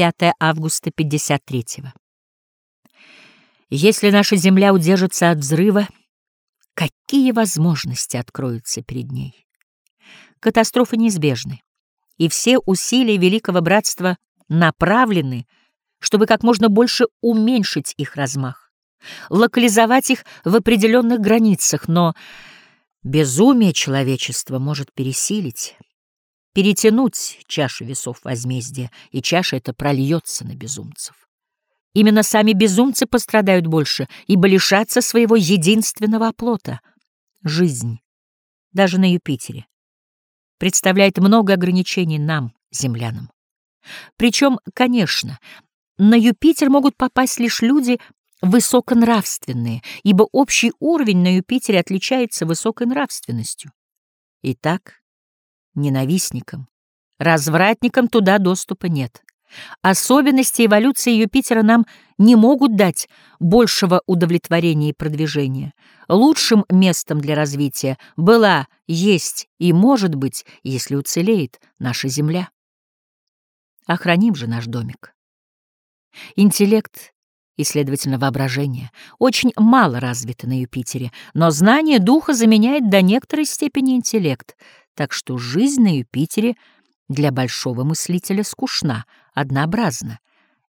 5 августа 53 -го. Если наша Земля удержится от взрыва, какие возможности откроются перед ней? Катастрофы неизбежны, и все усилия Великого Братства направлены, чтобы как можно больше уменьшить их размах, локализовать их в определенных границах, но безумие человечества может пересилить, перетянуть чашу весов возмездия, и чаша эта прольется на безумцев. Именно сами безумцы пострадают больше, ибо лишатся своего единственного оплота — жизнь, даже на Юпитере. Представляет много ограничений нам, землянам. Причем, конечно, на Юпитер могут попасть лишь люди высоконравственные, ибо общий уровень на Юпитере отличается высокой нравственностью. Итак, ненавистникам, развратникам туда доступа нет. Особенности эволюции Юпитера нам не могут дать большего удовлетворения и продвижения. Лучшим местом для развития была, есть и может быть, если уцелеет, наша Земля. Охраним же наш домик. Интеллект и, следовательно, воображение очень мало развиты на Юпитере, но знание духа заменяет до некоторой степени интеллект, так что жизнь на Юпитере для большого мыслителя скучна, однообразна.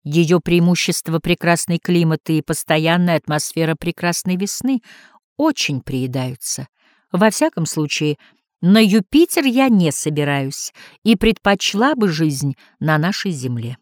Ее преимущество — прекрасный климат и постоянная атмосфера прекрасной весны — очень приедаются. Во всяком случае, на Юпитер я не собираюсь и предпочла бы жизнь на нашей земле.